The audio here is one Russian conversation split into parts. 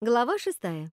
Глава шестая.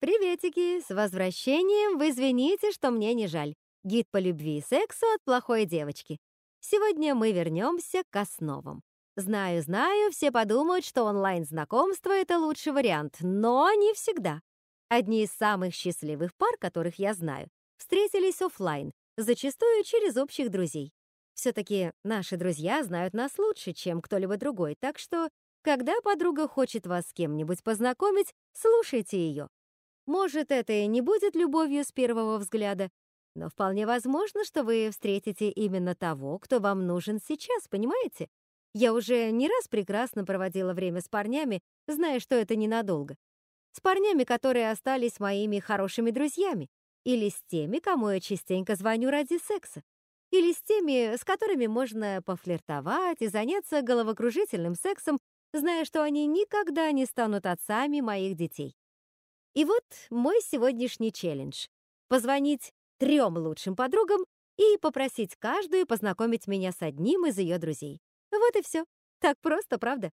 Приветики, с возвращением, вы извините, что мне не жаль. Гид по любви и сексу от плохой девочки. Сегодня мы вернемся к основам. Знаю, знаю, все подумают, что онлайн-знакомство — это лучший вариант, но не всегда. Одни из самых счастливых пар, которых я знаю, встретились офлайн, зачастую через общих друзей. Все-таки наши друзья знают нас лучше, чем кто-либо другой, так что когда подруга хочет вас с кем-нибудь познакомить, слушайте ее. Может, это и не будет любовью с первого взгляда, но вполне возможно, что вы встретите именно того, кто вам нужен сейчас, понимаете? Я уже не раз прекрасно проводила время с парнями, зная, что это ненадолго. С парнями, которые остались моими хорошими друзьями, или с теми, кому я частенько звоню ради секса, или с теми, с которыми можно пофлиртовать и заняться головокружительным сексом зная, что они никогда не станут отцами моих детей. И вот мой сегодняшний челлендж — позвонить трем лучшим подругам и попросить каждую познакомить меня с одним из ее друзей. Вот и все. Так просто, правда?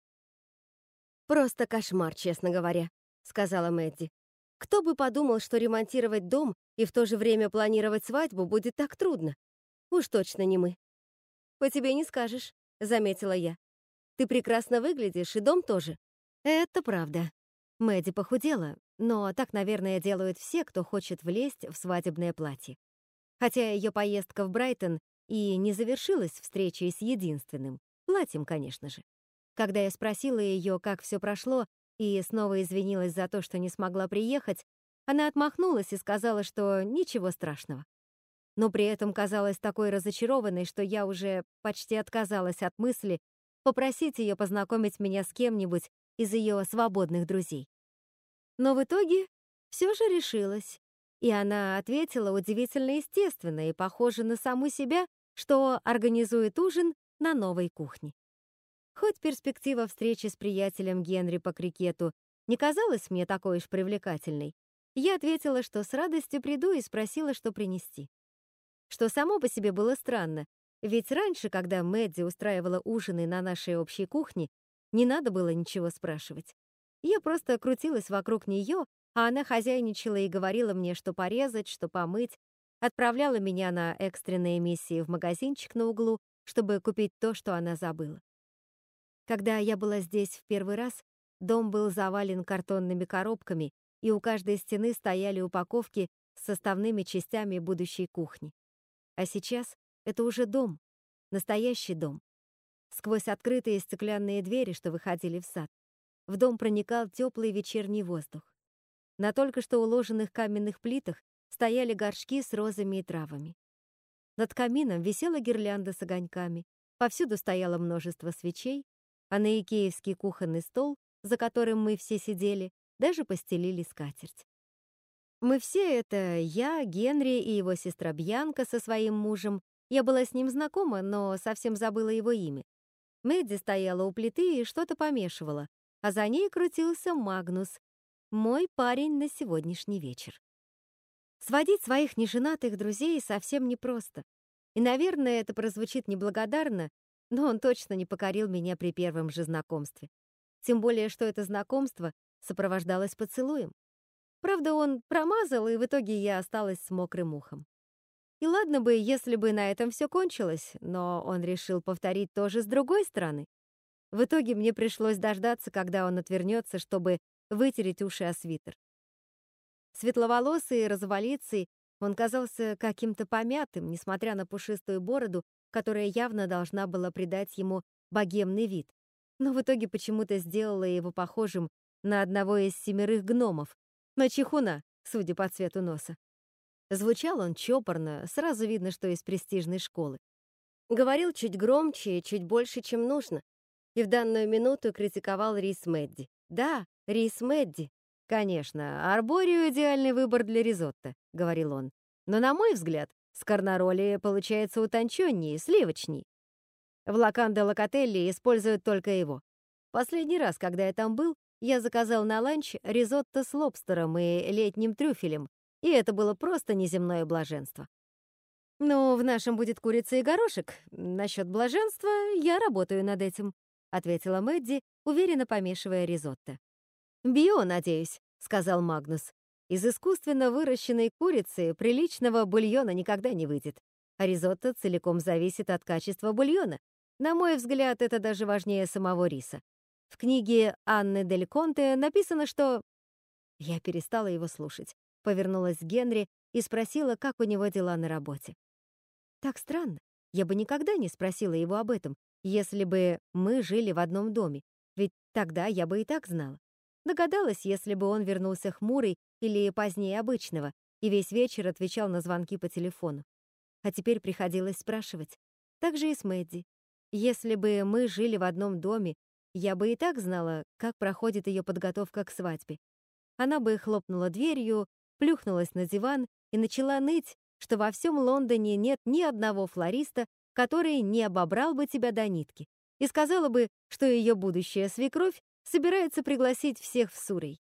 «Просто кошмар, честно говоря», — сказала Мэдди. «Кто бы подумал, что ремонтировать дом и в то же время планировать свадьбу будет так трудно? Уж точно не мы». «По тебе не скажешь», — заметила я. Ты прекрасно выглядишь, и дом тоже. Это правда. Мэдди похудела, но так, наверное, делают все, кто хочет влезть в свадебное платье. Хотя ее поездка в Брайтон и не завершилась встречей с единственным, платьем, конечно же. Когда я спросила ее, как все прошло, и снова извинилась за то, что не смогла приехать, она отмахнулась и сказала, что ничего страшного. Но при этом казалась такой разочарованной, что я уже почти отказалась от мысли, попросить ее познакомить меня с кем-нибудь из ее свободных друзей. Но в итоге все же решилась, и она ответила удивительно естественно и похоже на саму себя, что организует ужин на новой кухне. Хоть перспектива встречи с приятелем Генри по крикету не казалась мне такой уж привлекательной, я ответила, что с радостью приду и спросила, что принести. Что само по себе было странно, ведь раньше, когда Мэдди устраивала ужины на нашей общей кухне, не надо было ничего спрашивать. Я просто крутилась вокруг нее, а она хозяйничала и говорила мне, что порезать, что помыть, отправляла меня на экстренные миссии в магазинчик на углу, чтобы купить то, что она забыла. Когда я была здесь в первый раз, дом был завален картонными коробками, и у каждой стены стояли упаковки с составными частями будущей кухни. А сейчас это уже дом, настоящий дом. Сквозь открытые стеклянные двери, что выходили в сад, в дом проникал теплый вечерний воздух. На только что уложенных каменных плитах стояли горшки с розами и травами. Над камином висела гирлянда с огоньками, повсюду стояло множество свечей, а на икеевский кухонный стол, за которым мы все сидели, даже постелили скатерть. Мы все это, я, Генри и его сестра Бьянка со своим мужем, я была с ним знакома, но совсем забыла его имя. Мэдди стояла у плиты и что-то помешивала, а за ней крутился Магнус, мой парень на сегодняшний вечер. Сводить своих неженатых друзей совсем непросто. И, наверное, это прозвучит неблагодарно, но он точно не покорил меня при первом же знакомстве. Тем более, что это знакомство сопровождалось поцелуем. Правда, он промазал, и в итоге я осталась с мокрым ухом. И ладно бы, если бы на этом все кончилось, но он решил повторить то же с другой стороны. В итоге мне пришлось дождаться, когда он отвернется, чтобы вытереть уши о свитер. Светловолосый и развалицей, он казался каким-то помятым, несмотря на пушистую бороду, которая явно должна была придать ему богемный вид. Но в итоге почему-то сделала его похожим на одного из семерых гномов, на чихуна, судя по цвету носа. Звучал он чопорно, сразу видно, что из престижной школы. Говорил чуть громче и чуть больше, чем нужно. И в данную минуту критиковал Рис Мэдди. Да, Рис Мэдди. Конечно, арборио — идеальный выбор для ризотто, — говорил он. Но, на мой взгляд, с карнароли получается утонченнее, сливочней. В Лаканде Локотелли используют только его. Последний раз, когда я там был, я заказал на ланч ризотто с лобстером и летним трюфелем, и это было просто неземное блаженство. «Ну, в нашем будет курица и горошек. Насчет блаженства я работаю над этим», — ответила Мэдди, уверенно помешивая ризотто. «Био, надеюсь», — сказал Магнус. «Из искусственно выращенной курицы приличного бульона никогда не выйдет. Ризотто целиком зависит от качества бульона. На мой взгляд, это даже важнее самого риса. В книге Анны Дель Конте написано, что... Я перестала его слушать, повернулась к Генри и спросила, как у него дела на работе. Так странно. Я бы никогда не спросила его об этом, если бы мы жили в одном доме, ведь тогда я бы и так знала. Догадалась, если бы он вернулся хмурый или позднее обычного и весь вечер отвечал на звонки по телефону. А теперь приходилось спрашивать. Так же и с Мэдди. Если бы мы жили в одном доме, я бы и так знала, как проходит ее подготовка к свадьбе. Она бы хлопнула дверью, плюхнулась на диван и начала ныть, что во всем Лондоне нет ни одного флориста, который не обобрал бы тебя до нитки, и сказала бы, что ее будущая свекровь собирается пригласить всех в Сурей.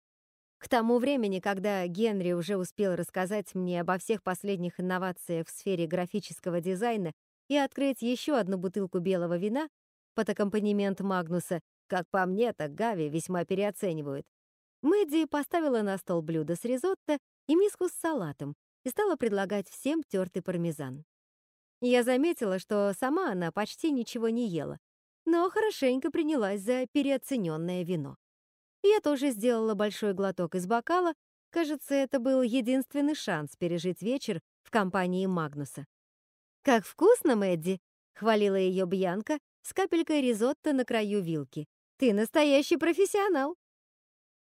К тому времени, когда Генри уже успел рассказать мне обо всех последних инновациях в сфере графического дизайна и открыть еще одну бутылку белого вина под аккомпанемент Магнуса, как по мне, так Гави весьма переоценивают, Мэдди поставила на стол блюдо с ризотто и миску с салатом и стала предлагать всем тертый пармезан. Я заметила, что сама она почти ничего не ела, но хорошенько принялась за переоцененное вино. Я тоже сделала большой глоток из бокала. Кажется, это был единственный шанс пережить вечер в компании Магнуса. «Как вкусно, Мэдди!» — хвалила ее Бьянка с капелькой ризотто на краю вилки. «Ты настоящий профессионал!»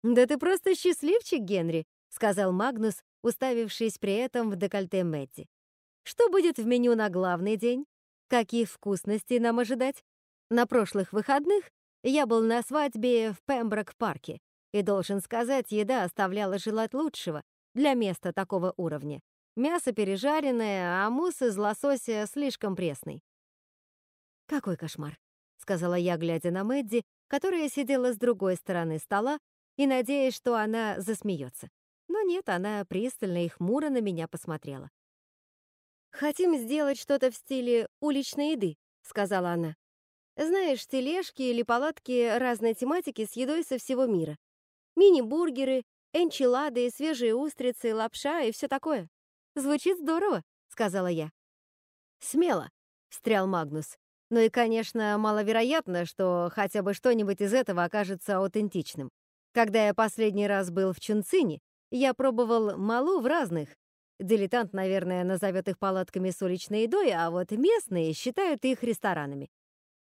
«Да ты просто счастливчик, Генри!» — сказал Магнус, уставившись при этом в декольте Мэдди. «Что будет в меню на главный день? Каких вкусностей нам ожидать? На прошлых выходных я был на свадьбе в Пемброк-парке, и, должен сказать, еда оставляла желать лучшего для места такого уровня. Мясо пережаренное, а мусс из лосося слишком пресный. «Какой кошмар», — сказала я, глядя на Мэдди, которая сидела с другой стороны стола и надеясь, что она засмеется. Нет, она пристально и хмуро на меня посмотрела. «Хотим сделать что-то в стиле уличной еды», — сказала она. Знаешь, тележки или палатки разной тематики с едой со всего мира. Мини-бургеры, энчилады, свежие устрицы, лапша и все такое. Звучит здорово, сказала я. Смело, встрял Магнус. Ну и, конечно, маловероятно, что хотя бы что-нибудь из этого окажется аутентичным. Когда я последний раз был в Чунцине, я пробовал малу в разных. Дилетант, наверное, назовет их палатками с уличной едой, а вот местные считают их ресторанами.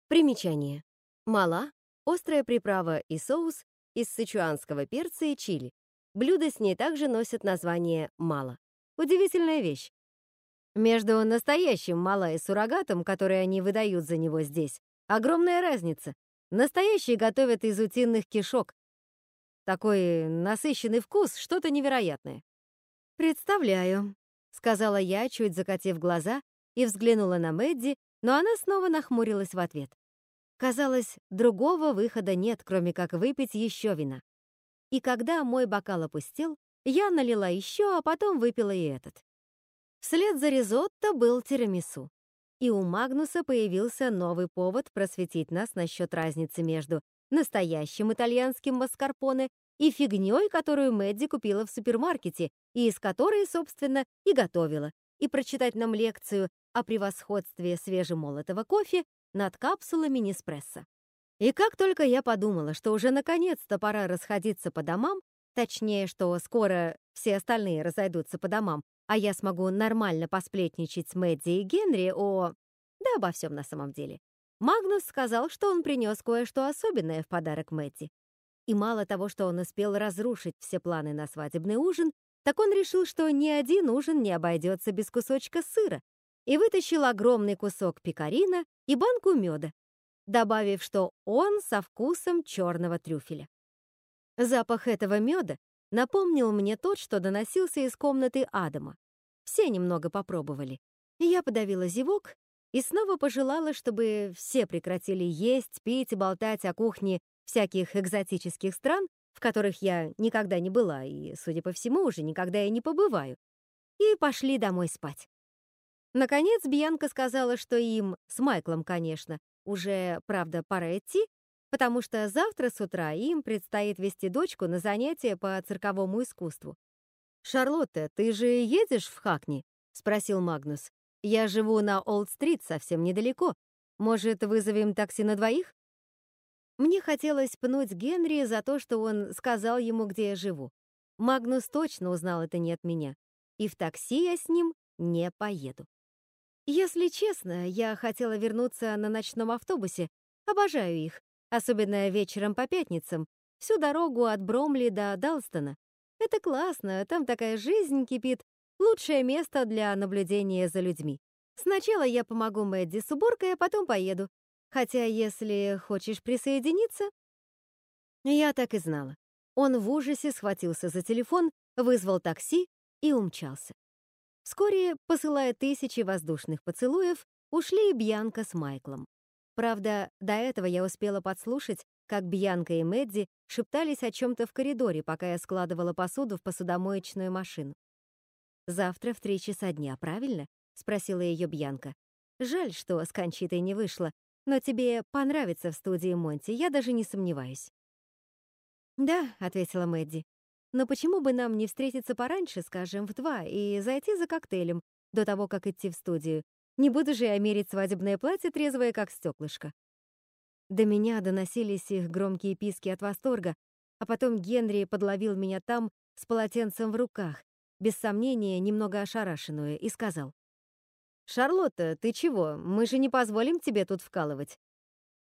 Примечание. Мала — острая приправа и соус из сычуанского перца и чили. Блюда с ней также носят название мала. Удивительная вещь. Между настоящим мала и суррогатом, который они выдают за него здесь, огромная разница. Настоящий готовят из утиных кишок. Такой насыщенный вкус, что-то невероятное. «Представляю», — сказала я, чуть закатив глаза, и взглянула на Мэдди, но она снова нахмурилась в ответ. Казалось, другого выхода нет, кроме как выпить еще вина. И когда мой бокал опустел, я налила еще, а потом выпила и этот. Вслед за ризотто был тирамису. И у Магнуса появился новый повод просветить нас насчет разницы между настоящим итальянским маскарпоне и фигней, которую Мэдди купила в супермаркете и из которой, собственно, и готовила, и прочитать нам лекцию о превосходстве свежемолотого кофе над капсулами Неспрессо. И как только я подумала, что уже наконец-то пора расходиться по домам, точнее, что скоро все остальные разойдутся по домам, а я смогу нормально посплетничать с Мэдди и Генри о... да обо всем на самом деле. Магнус сказал, что он принес кое-что особенное в подарок Мэдди. И мало того, что он успел разрушить все планы на свадебный ужин, так он решил, что ни один ужин не обойдется без кусочка сыра, и вытащил огромный кусок пекарина и банку меда, добавив, что он со вкусом черного трюфеля. Запах этого меда напомнил мне тот, что доносился из комнаты Адама. Все немного попробовали. Я подавила зевок и снова пожелала, чтобы все прекратили есть, пить и болтать о кухне всяких экзотических стран, в которых я никогда не была и, судя по всему, уже никогда и не побываю, и пошли домой спать. Наконец Бьянка сказала, что им, с Майклом, конечно, уже, правда, пора идти, потому что завтра с утра им предстоит вести дочку на занятия по цирковому искусству. «Шарлотта, ты же едешь в Хакни?» — спросил Магнус. «Я живу на Олд-стрит совсем недалеко. Может, вызовем такси на двоих?» Мне хотелось пнуть Генри за то, что он сказал ему, где я живу. Магнус точно узнал это не от меня. И в такси я с ним не поеду. Если честно, я хотела вернуться на ночном автобусе. Обожаю их, особенно вечером по пятницам, всю дорогу от Бромли до Далстона. Это классно, там такая жизнь кипит. Лучшее место для наблюдения за людьми. Сначала я помогу Мэдди с уборкой, а потом поеду. Хотя, если хочешь присоединиться... Я так и знала. Он в ужасе схватился за телефон, вызвал такси и умчался. Вскоре, посылая тысячи воздушных поцелуев, ушли и Бьянка с Майклом. Правда, до этого я успела подслушать, как Бьянка и Мэдди шептались о чем-то в коридоре, пока я складывала посуду в посудомоечную машину. «Завтра в три часа дня, правильно?» — спросила ее Бьянка. «Жаль, что с Кончитой не вышло, но тебе понравится в студии Монти, я даже не сомневаюсь». «Да», — ответила Мэдди. «Но почему бы нам не встретиться пораньше, скажем, в два, и зайти за коктейлем до того, как идти в студию? Не буду же я мерить свадебное платье, трезвое как стеклышко». До меня доносились их громкие писки от восторга, а потом Генри подловил меня там с полотенцем в руках, без сомнения, немного ошарашенную, и сказал. «Шарлотта, ты чего? Мы же не позволим тебе тут вкалывать.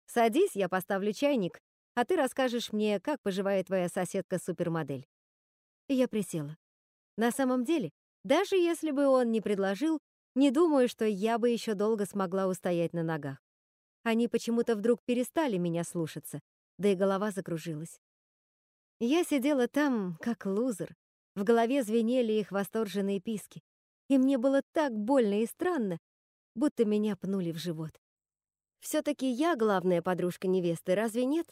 Садись, я поставлю чайник, а ты расскажешь мне, как поживает твоя соседка-супермодель». Я присела. На самом деле, даже если бы он не предложил, не думаю, что я бы еще долго смогла устоять на ногах. Они почему-то вдруг перестали меня слушаться, да и голова закружилась. Я сидела там, как лузер. В голове звенели их восторженные писки. И мне было так больно и странно, будто меня пнули в живот. Все-таки я главная подружка невесты, разве нет?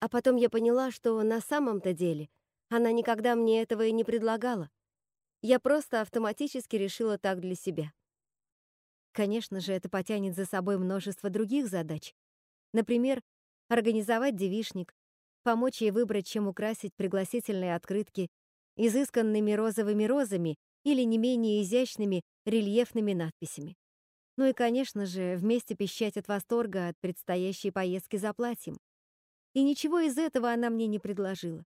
А потом я поняла, что на самом-то деле она никогда мне этого и не предлагала. Я просто автоматически решила так для себя. Конечно же, это потянет за собой множество других задач. Например, организовать девишник, помочь ей выбрать, чем украсить пригласительные открытки изысканными розовыми розами или не менее изящными рельефными надписями. Ну и, конечно же, вместе пищать от восторга от предстоящей поездки за платьем. И ничего из этого она мне не предложила.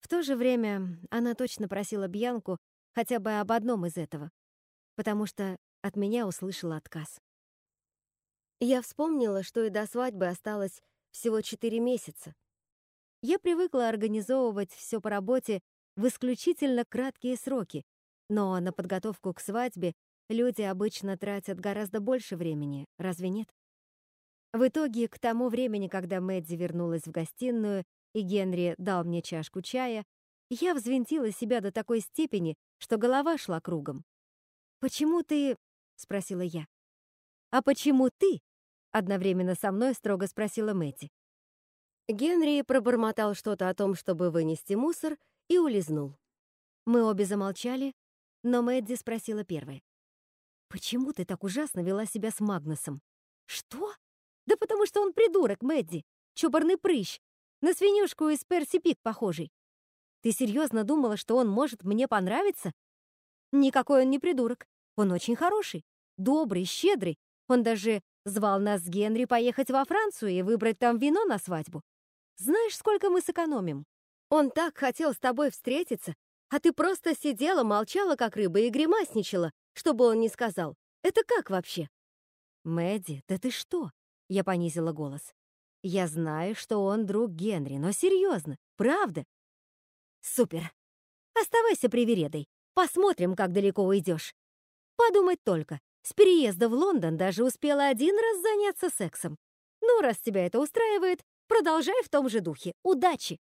В то же время она точно просила Бьянку хотя бы об одном из этого, потому что от меня услышала отказ. Я вспомнила, что и до свадьбы осталось всего четыре месяца. Я привыкла организовывать все по работе в исключительно краткие сроки, но на подготовку к свадьбе люди обычно тратят гораздо больше времени, разве нет? В итоге, к тому времени, когда Мэдди вернулась в гостиную и Генри дал мне чашку чая, я взвинтила себя до такой степени, что голова шла кругом. «Почему ты...» — спросила я. «А почему ты?» — одновременно со мной строго спросила Мэдди. Генри пробормотал что-то о том, чтобы вынести мусор, и улизнул. Мы обе замолчали, но Мэдди спросила первой. «Почему ты так ужасно вела себя с Магнусом?» «Что?» Да потому что он придурок, Мэдди. Чубарный прыщ. На свинюшку из Перси Пик похожий. Ты серьезно думала, что он может мне понравиться? Никакой он не придурок. Он очень хороший, добрый, щедрый. Он даже звал нас с Генри поехать во Францию и выбрать там вино на свадьбу. Знаешь, сколько мы сэкономим? Он так хотел с тобой встретиться, а ты просто сидела, молчала, как рыба, и гримасничала, чтобы он не сказал. Это как вообще? Мэдди, да ты что? Я понизила голос. Я знаю, что он друг Генри, но серьезно, правда? Супер. Оставайся привередой. Посмотрим, как далеко уйдешь. Подумать только, с переезда в Лондон даже успела один раз заняться сексом. Ну, раз тебя это устраивает, продолжай в том же духе. Удачи!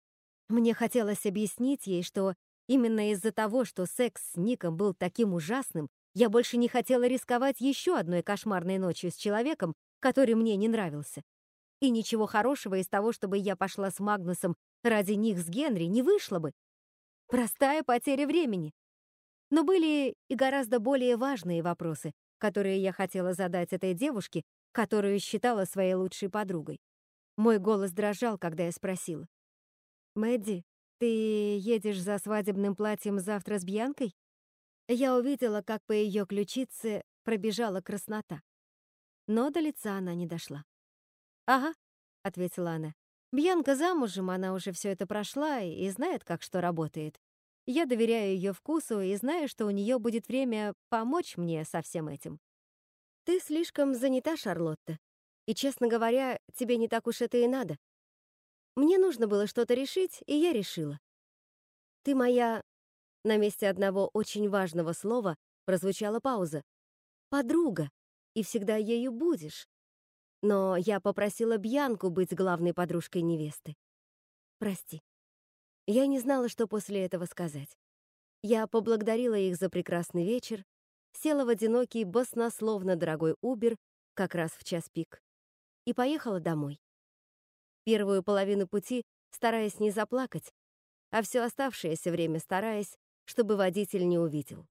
Мне хотелось объяснить ей, что именно из-за того, что секс с Ником был таким ужасным, я больше не хотела рисковать еще одной кошмарной ночью с человеком, который мне не нравился. И ничего хорошего из того, чтобы я пошла с Магнусом ради них с Генри, не вышло бы. Простая потеря времени. Но были и гораздо более важные вопросы, которые я хотела задать этой девушке, которую считала своей лучшей подругой. Мой голос дрожал, когда я спросила. «Мэдди, ты едешь за свадебным платьем завтра с Бьянкой?» Я увидела, как по ее ключице пробежала краснота. Но до лица она не дошла. «Ага», — ответила она. «Бьянка замужем, она уже все это прошла и знает, как что работает. Я доверяю ее вкусу и знаю, что у нее будет время помочь мне со всем этим. Ты слишком занята, Шарлотта. И, честно говоря, тебе не так уж это и надо. Мне нужно было что-то решить, и я решила. Ты моя... На месте одного очень важного слова прозвучала пауза. Подруга. И всегда ею будешь. Но я попросила Бьянку быть главной подружкой невесты. Прости. Я не знала, что после этого сказать. Я поблагодарила их за прекрасный вечер, села в одинокий, баснословно дорогой Убер как раз в час пик и поехала домой. Первую половину пути стараясь не заплакать, а все оставшееся время стараясь, чтобы водитель не увидел.